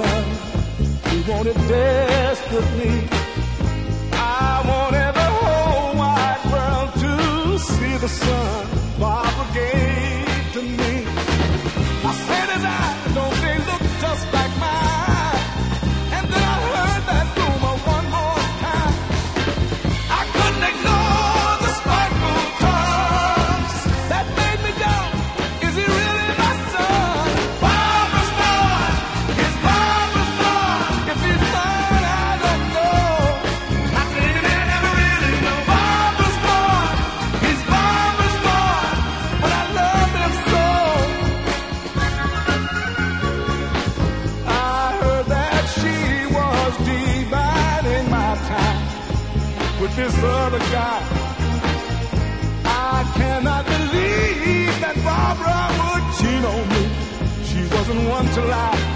love. We want it desperately. with this other guy. I cannot believe that Barbara would cheat on me. She wasn't one to lie.